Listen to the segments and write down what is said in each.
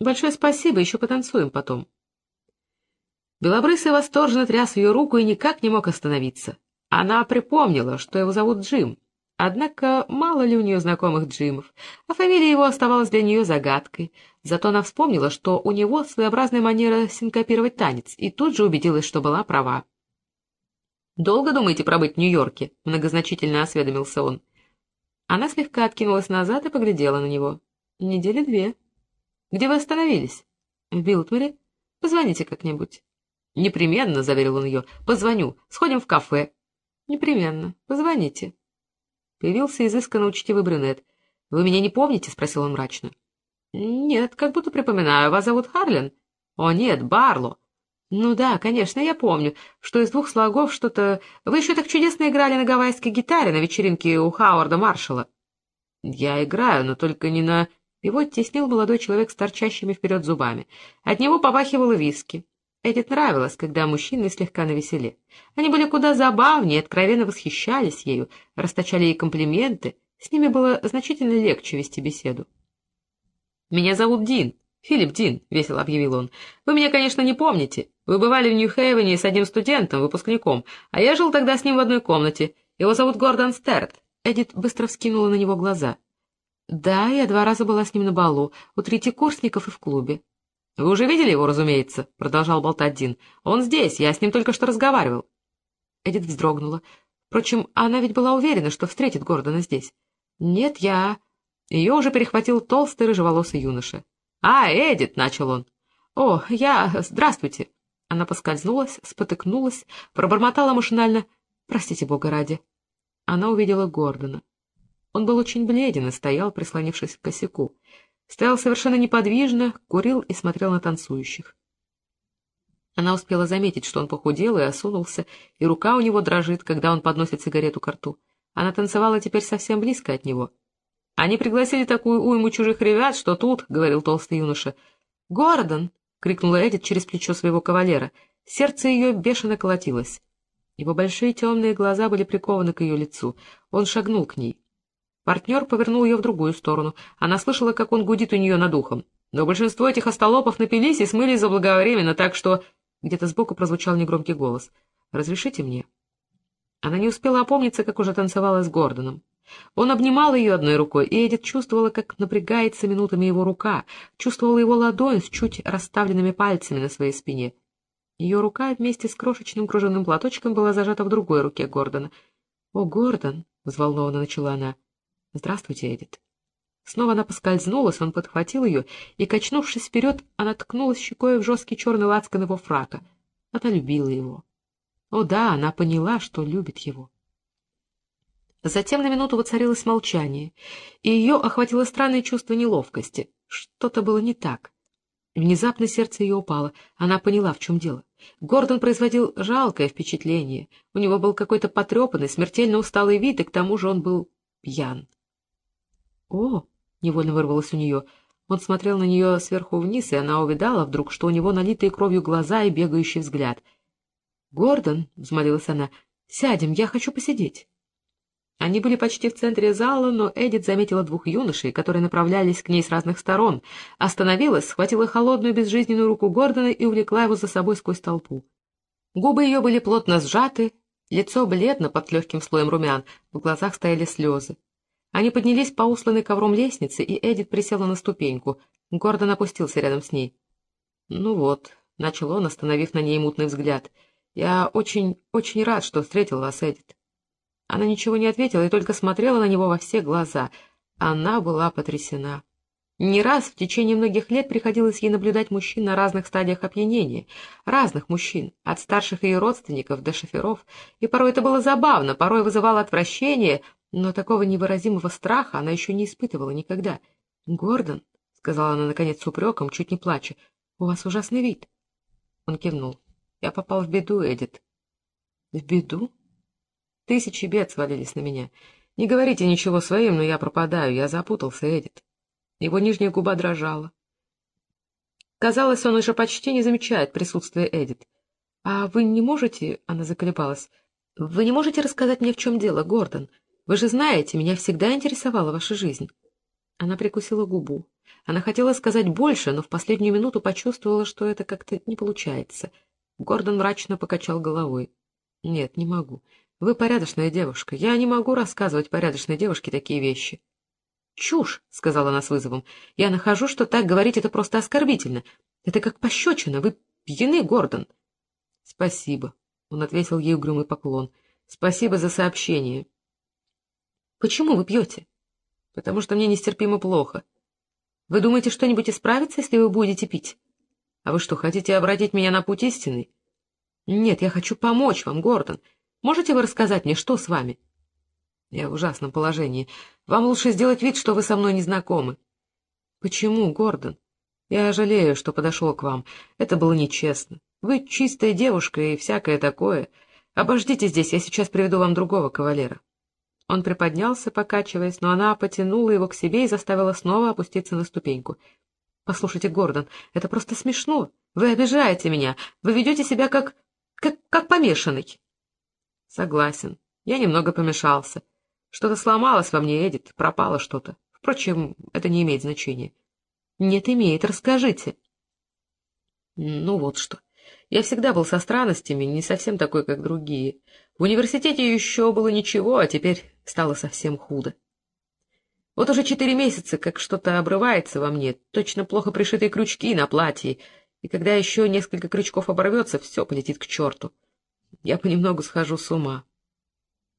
Большое спасибо, еще потанцуем потом. Белобрысый восторженно тряс ее руку и никак не мог остановиться. Она припомнила, что его зовут Джим. Однако мало ли у нее знакомых Джимов, а фамилия его оставалась для нее загадкой. Зато она вспомнила, что у него своеобразная манера синкопировать танец, и тут же убедилась, что была права. «Долго думаете пробыть в Нью-Йорке?» — многозначительно осведомился он. Она слегка откинулась назад и поглядела на него. «Недели две». «Где вы остановились?» «В Билтмере. Позвоните как-нибудь». «Непременно», — заверил он ее. «Позвоню. Сходим в кафе». «Непременно. Позвоните». Появился изысканно учтивый брюнет. «Вы меня не помните?» — спросил он мрачно. «Нет, как будто припоминаю. Вас зовут Харлин?» «О, нет, Барло». «Ну да, конечно, я помню, что из двух слогов что-то... Вы еще так чудесно играли на гавайской гитаре на вечеринке у Хауарда Маршалла». «Я играю, но только не на...» Его теснил молодой человек с торчащими вперед зубами. От него попахивало виски. Эдит нравилось, когда мужчины слегка навеселе. Они были куда забавнее, откровенно восхищались ею, расточали ей комплименты. С ними было значительно легче вести беседу. «Меня зовут Дин, Филипп Дин», — весело объявил он. «Вы меня, конечно, не помните. Вы бывали в Нью-Хейвене с одним студентом, выпускником, а я жил тогда с ним в одной комнате. Его зовут Гордон Стерт». Эдит быстро вскинула на него глаза. «Да, я два раза была с ним на балу, у третьекурсников и в клубе. — Вы уже видели его, разумеется, — продолжал болтать Дин. — Он здесь, я с ним только что разговаривал. Эдит вздрогнула. Впрочем, она ведь была уверена, что встретит Гордона здесь. — Нет, я... Ее уже перехватил толстый рыжеволосый юноша. — А, Эдит, — начал он. — О, я... Здравствуйте. Она поскользнулась, спотыкнулась, пробормотала машинально. — Простите бога ради. Она увидела Гордона. Он был очень бледен и стоял, прислонившись к косяку. Стоял совершенно неподвижно, курил и смотрел на танцующих. Она успела заметить, что он похудел и осунулся, и рука у него дрожит, когда он подносит сигарету к рту. Она танцевала теперь совсем близко от него. «Они пригласили такую уйму чужих ребят, что тут», — говорил толстый юноша. «Гордон!» — крикнула Эдит через плечо своего кавалера. Сердце ее бешено колотилось. Его большие темные глаза были прикованы к ее лицу. Он шагнул к ней. Партнер повернул ее в другую сторону. Она слышала, как он гудит у нее над ухом. Но большинство этих остолопов напились и смылись заблаговременно, так что... Где-то сбоку прозвучал негромкий голос. «Разрешите мне?» Она не успела опомниться, как уже танцевала с Гордоном. Он обнимал ее одной рукой, и Эдит чувствовала, как напрягается минутами его рука, чувствовала его ладонь с чуть расставленными пальцами на своей спине. Ее рука вместе с крошечным кружевным платочком была зажата в другой руке Гордона. «О, Гордон!» — взволнованно начала она. «Здравствуйте, Эдит». Снова она поскользнулась, он подхватил ее, и, качнувшись вперед, она ткнулась щекой в жесткий черный лацкан его фрака. Она любила его. О да, она поняла, что любит его. Затем на минуту воцарилось молчание, и ее охватило странное чувство неловкости. Что-то было не так. Внезапно сердце ее упало. Она поняла, в чем дело. Гордон производил жалкое впечатление. У него был какой-то потрепанный, смертельно усталый вид, и к тому же он был пьян. «О!» — невольно вырвалось у нее. Он смотрел на нее сверху вниз, и она увидала вдруг, что у него налитые кровью глаза и бегающий взгляд. «Гордон!» — взмолилась она. «Сядем, я хочу посидеть». Они были почти в центре зала, но Эдит заметила двух юношей, которые направлялись к ней с разных сторон, остановилась, схватила холодную безжизненную руку Гордона и увлекла его за собой сквозь толпу. Губы ее были плотно сжаты, лицо бледно под легким слоем румян, в глазах стояли слезы. Они поднялись по усланной ковром лестнице, и Эдит присела на ступеньку. Гордон опустился рядом с ней. «Ну вот», — начал он, остановив на ней мутный взгляд, — «я очень, очень рад, что встретил вас, Эдит». Она ничего не ответила и только смотрела на него во все глаза. Она была потрясена. Не раз в течение многих лет приходилось ей наблюдать мужчин на разных стадиях опьянения, разных мужчин, от старших ее родственников до шоферов, и порой это было забавно, порой вызывало отвращение, но такого невыразимого страха она еще не испытывала никогда. — Гордон, — сказала она, наконец, с упреком, чуть не плача, — у вас ужасный вид. Он кивнул. — Я попал в беду, Эдит. — В беду? Тысячи бед свалились на меня. Не говорите ничего своим, но я пропадаю, я запутался, Эдит. Его нижняя губа дрожала. Казалось, он уже почти не замечает присутствия Эдит. — А вы не можете, — она заколебалась, — вы не можете рассказать мне, в чем дело, Гордон? — вы же знаете, меня всегда интересовала ваша жизнь. Она прикусила губу. Она хотела сказать больше, но в последнюю минуту почувствовала, что это как-то не получается. Гордон мрачно покачал головой. — Нет, не могу. Вы порядочная девушка. Я не могу рассказывать порядочной девушке такие вещи. — Чушь, — сказала она с вызовом. — Я нахожу, что так говорить это просто оскорбительно. Это как пощечина. Вы пьяны, Гордон. — Спасибо. Он ответил ей угрюмый поклон. — Спасибо за сообщение. — Почему вы пьете? — Потому что мне нестерпимо плохо. Вы думаете, что-нибудь исправится, если вы будете пить? А вы что, хотите обратить меня на путь истинный? Нет, я хочу помочь вам, Гордон. Можете вы рассказать мне, что с вами? Я в ужасном положении. Вам лучше сделать вид, что вы со мной не знакомы. Почему, Гордон? Я жалею, что подошел к вам. Это было нечестно. Вы чистая девушка и всякое такое. Обождите здесь, я сейчас приведу вам другого кавалера. Он приподнялся, покачиваясь, но она потянула его к себе и заставила снова опуститься на ступеньку. — Послушайте, Гордон, это просто смешно. Вы обижаете меня. Вы ведете себя как... как, как помешанный. — Согласен. Я немного помешался. Что-то сломалось во мне, Эдит, пропало что-то. Впрочем, это не имеет значения. — Нет, имеет. Расскажите. — Ну вот что. Я всегда был со странностями, не совсем такой, как другие. В университете еще было ничего, а теперь стало совсем худо. Вот уже четыре месяца, как что-то обрывается во мне, точно плохо пришитые крючки на платье, и когда еще несколько крючков оборвется, все полетит к черту. Я понемногу схожу с ума.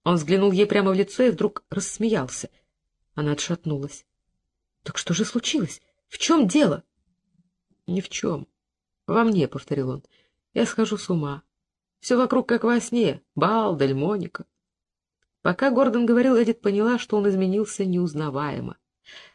Он взглянул ей прямо в лицо и вдруг рассмеялся. Она отшатнулась. — Так что же случилось? В чем дело? — Ни в чем. — Во мне, — повторил он. — Я схожу с ума. Все вокруг как во сне. Бал, Дельмоника. Пока Гордон говорил, Эдит поняла, что он изменился неузнаваемо.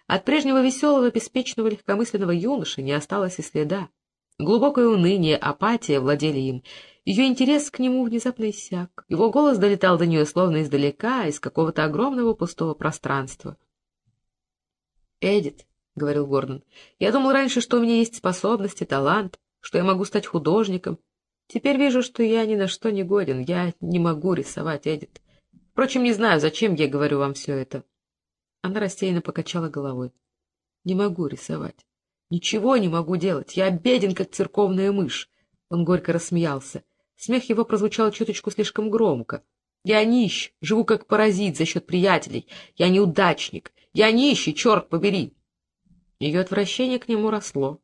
От прежнего веселого, беспечного, легкомысленного юноши не осталось и следа. Глубокое уныние, апатия владели им. Ее интерес к нему внезапно иссяк. Его голос долетал до нее словно издалека, из какого-то огромного пустого пространства. «Эдит», — говорил Гордон, — «я думал раньше, что у меня есть способности, талант, что я могу стать художником. Теперь вижу, что я ни на что не годен, я не могу рисовать, Эдит. Впрочем, не знаю, зачем я говорю вам все это. Она рассеянно покачала головой. Не могу рисовать. Ничего не могу делать. Я беден, как церковная мышь. Он горько рассмеялся. Смех его прозвучал чуточку слишком громко. Я нищ, живу как паразит за счет приятелей. Я неудачник. Я нищий, черт побери. Ее отвращение к нему росло.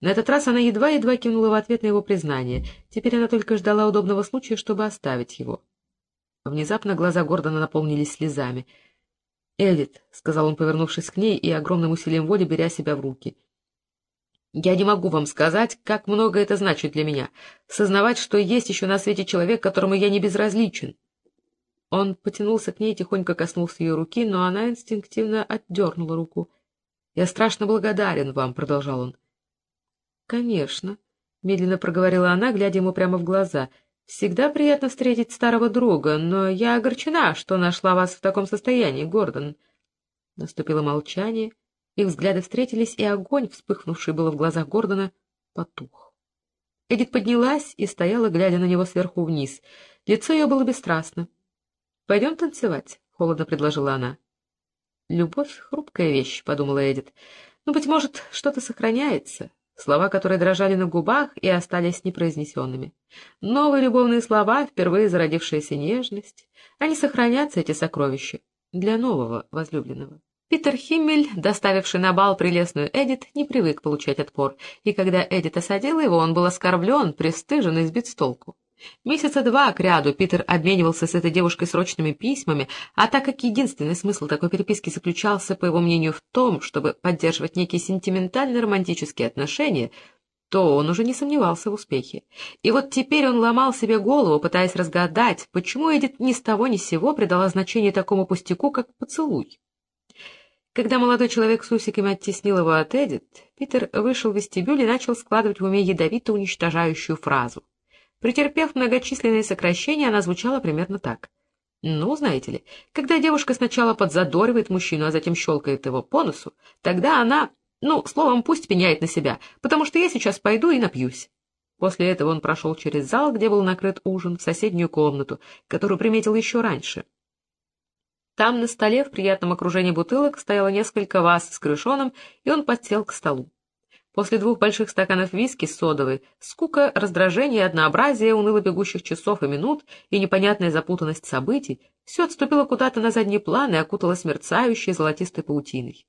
На этот раз она едва-едва кинула в ответ на его признание. Теперь она только ждала удобного случая, чтобы оставить его. Внезапно глаза Гордона наполнились слезами. — Эдит, — сказал он, повернувшись к ней и огромным усилием воли беря себя в руки, — я не могу вам сказать, как много это значит для меня, сознавать, что есть еще на свете человек, которому я не безразличен. Он потянулся к ней, тихонько коснулся ее руки, но она инстинктивно отдернула руку. — Я страшно благодарен вам, — продолжал он. — Конечно, — медленно проговорила она, глядя ему прямо в глаза — Всегда приятно встретить старого друга, но я огорчена, что нашла вас в таком состоянии, Гордон. Наступило молчание, их взгляды встретились, и огонь, вспыхнувший было в глазах Гордона, потух. Эдит поднялась и стояла, глядя на него сверху вниз. Лицо ее было бесстрастно. — Пойдем танцевать, — холодно предложила она. — Любовь — хрупкая вещь, — подумала Эдит. — Ну, быть может, что-то сохраняется слова, которые дрожали на губах и остались непроизнесенными. Новые любовные слова, впервые зародившаяся нежность. Они сохранятся, эти сокровища, для нового возлюбленного. Питер Химмель, доставивший на бал прелестную Эдит, не привык получать отпор, и когда Эдит осадила его, он был оскорблен, пристыжен и сбит с толку. Месяца два к ряду Питер обменивался с этой девушкой срочными письмами, а так как единственный смысл такой переписки заключался, по его мнению, в том, чтобы поддерживать некие сентиментально-романтические отношения, то он уже не сомневался в успехе. И вот теперь он ломал себе голову, пытаясь разгадать, почему Эдит ни с того ни с сего придала значение такому пустяку, как поцелуй. Когда молодой человек с усиками оттеснил его от Эдит, Питер вышел в вестибюль и начал складывать в уме ядовито уничтожающую фразу — Претерпев многочисленные сокращения, она звучала примерно так. Ну, знаете ли, когда девушка сначала подзадоривает мужчину, а затем щелкает его по носу, тогда она, ну, словом, пусть пеняет на себя, потому что я сейчас пойду и напьюсь. После этого он прошел через зал, где был накрыт ужин, в соседнюю комнату, которую приметил еще раньше. Там на столе в приятном окружении бутылок стояло несколько ваз с крышоном, и он подсел к столу. После двух больших стаканов виски с содовой, скука, раздражение, однообразие уныло бегущих часов и минут и непонятная запутанность событий все отступило куда-то на задний план и окуталось мерцающей золотистой паутиной.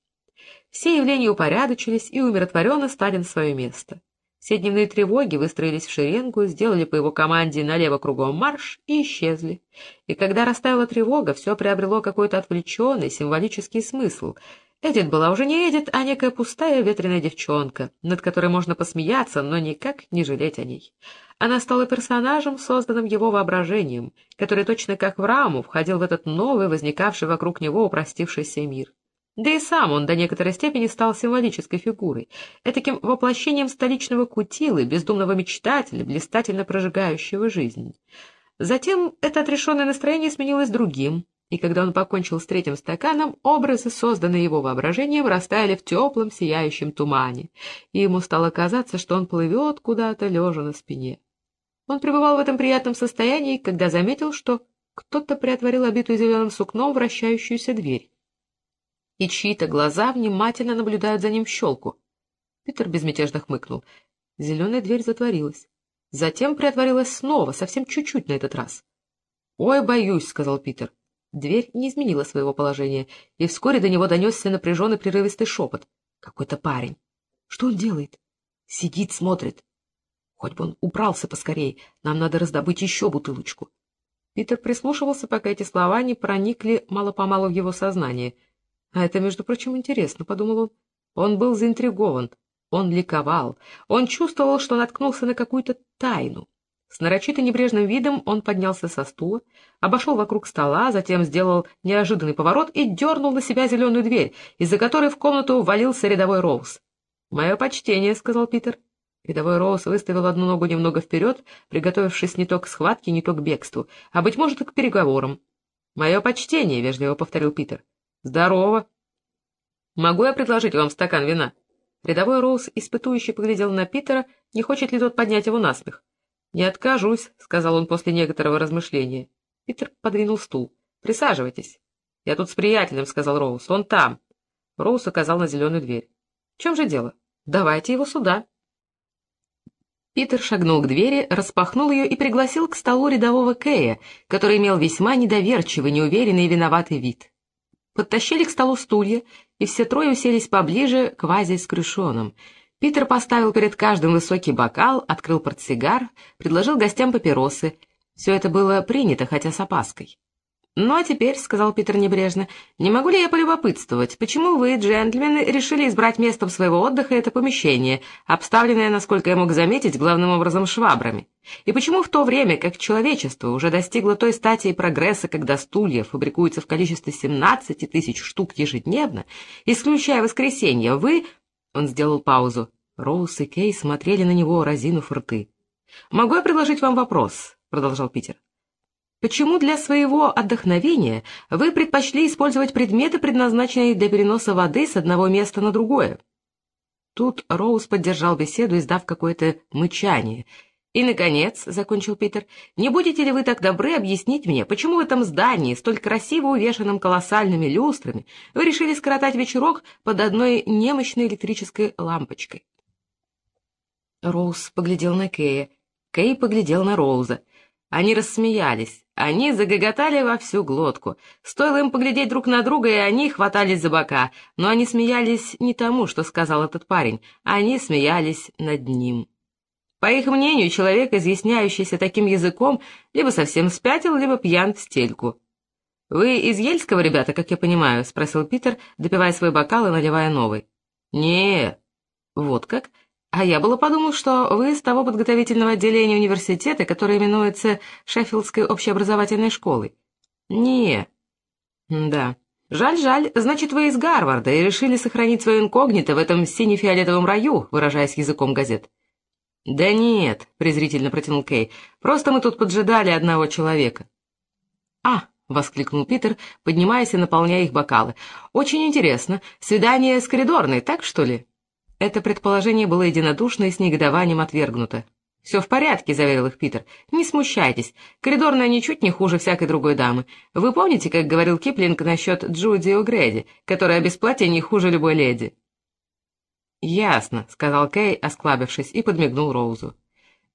Все явления упорядочились и умиротворенно стали на свое место. Все дневные тревоги выстроились в шеренгу, сделали по его команде налево кругом марш и исчезли. И когда растаяла тревога, все приобрело какой-то отвлеченный символический смысл — Эдит была уже не Эдит, а некая пустая ветреная девчонка, над которой можно посмеяться, но никак не жалеть о ней. Она стала персонажем, созданным его воображением, который точно как в раму входил в этот новый, возникавший вокруг него упростившийся мир. Да и сам он до некоторой степени стал символической фигурой, этаким воплощением столичного кутилы, бездумного мечтателя, блистательно прожигающего жизнь. Затем это отрешенное настроение сменилось другим, и когда он покончил с третьим стаканом, образы, созданные его воображением, растаяли в теплом сияющем тумане, и ему стало казаться, что он плывет куда-то, лежа на спине. Он пребывал в этом приятном состоянии, когда заметил, что кто-то приотворил обитую зеленым сукном вращающуюся дверь, и чьи-то глаза внимательно наблюдают за ним щелку. Питер безмятежно хмыкнул. Зеленая дверь затворилась. Затем приотворилась снова, совсем чуть-чуть на этот раз. — Ой, боюсь, — сказал Питер. Дверь не изменила своего положения, и вскоре до него донесся напряженный прерывистый шепот. Какой-то парень. Что он делает? Сидит, смотрит. Хоть бы он убрался поскорей, нам надо раздобыть еще бутылочку. Питер прислушивался, пока эти слова не проникли мало-помалу в его сознание. А это, между прочим, интересно, — подумал он. Он был заинтригован, он ликовал, он чувствовал, что наткнулся на какую-то тайну. С нарочито небрежным видом он поднялся со стула, обошел вокруг стола, затем сделал неожиданный поворот и дернул на себя зеленую дверь, из-за которой в комнату валился рядовой Роуз. — Мое почтение, — сказал Питер. Рядовой Роуз выставил одну ногу немного вперед, приготовившись не то к схватке, не то к бегству, а, быть может, и к переговорам. — Мое почтение, — вежливо повторил Питер. — Здорово. — Могу я предложить вам стакан вина? Рядовой Роуз испытующе поглядел на Питера, не хочет ли тот поднять его на смех. «Не откажусь», — сказал он после некоторого размышления. Питер подвинул стул. «Присаживайтесь». «Я тут с приятелем», — сказал Роуз. «Он там». Роуз указал на зеленую дверь. «В чем же дело? Давайте его сюда». Питер шагнул к двери, распахнул ее и пригласил к столу рядового Кэя, который имел весьма недоверчивый, неуверенный и виноватый вид. Подтащили к столу стулья, и все трое уселись поближе к вазе с крышоном — Питер поставил перед каждым высокий бокал, открыл портсигар, предложил гостям папиросы. Все это было принято, хотя с опаской. «Ну а теперь», — сказал Питер небрежно, — «не могу ли я полюбопытствовать, почему вы, джентльмены, решили избрать местом своего отдыха это помещение, обставленное, насколько я мог заметить, главным образом швабрами? И почему в то время, как человечество уже достигло той стадии прогресса, когда стулья фабрикуются в количестве 17 тысяч штук ежедневно, исключая воскресенье, вы он сделал паузу. Роуз и Кей смотрели на него, разинув рты. «Могу я предложить вам вопрос?» — продолжал Питер. «Почему для своего отдохновения вы предпочли использовать предметы, предназначенные для переноса воды с одного места на другое?» Тут Роуз поддержал беседу, издав какое-то мычание, и, наконец, — закончил Питер, — не будете ли вы так добры объяснить мне, почему в этом здании, столь красиво увешанном колоссальными люстрами, вы решили скоротать вечерок под одной немощной электрической лампочкой? Роуз поглядел на Кэя. Кэй поглядел на Роуза. Они рассмеялись. Они загоготали во всю глотку. Стоило им поглядеть друг на друга, и они хватались за бока. Но они смеялись не тому, что сказал этот парень. Они смеялись над ним. По их мнению, человек, изъясняющийся таким языком, либо совсем спятил, либо пьян в стельку. «Вы из Ельского, ребята, как я понимаю?» — спросил Питер, допивая свой бокал и наливая новый. не «Вот как? А я было подумал, что вы из того подготовительного отделения университета, которое именуется Шеффилдской общеобразовательной школой». не «Да. Жаль-жаль, значит, вы из Гарварда и решили сохранить свое инкогнито в этом сине-фиолетовом раю, выражаясь языком газет». «Да нет», — презрительно протянул Кей, — «просто мы тут поджидали одного человека». «А!» — воскликнул Питер, поднимаясь и наполняя их бокалы. «Очень интересно. Свидание с коридорной, так что ли?» Это предположение было единодушно и с негодованием отвергнуто. «Все в порядке», — заверил их Питер. «Не смущайтесь. Коридорная ничуть не хуже всякой другой дамы. Вы помните, как говорил Киплинг насчет Джуди О'Грэди, которая без платья не хуже любой леди?» «Ясно», — сказал Кей, осклабившись, и подмигнул Роузу.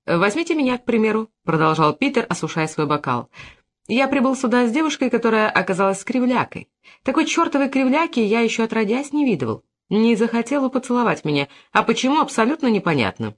«Возьмите меня, к примеру», — продолжал Питер, осушая свой бокал. «Я прибыл сюда с девушкой, которая оказалась кривлякой. Такой чертовой кривляки я еще отродясь не видывал. Не захотела поцеловать меня, а почему, абсолютно непонятно.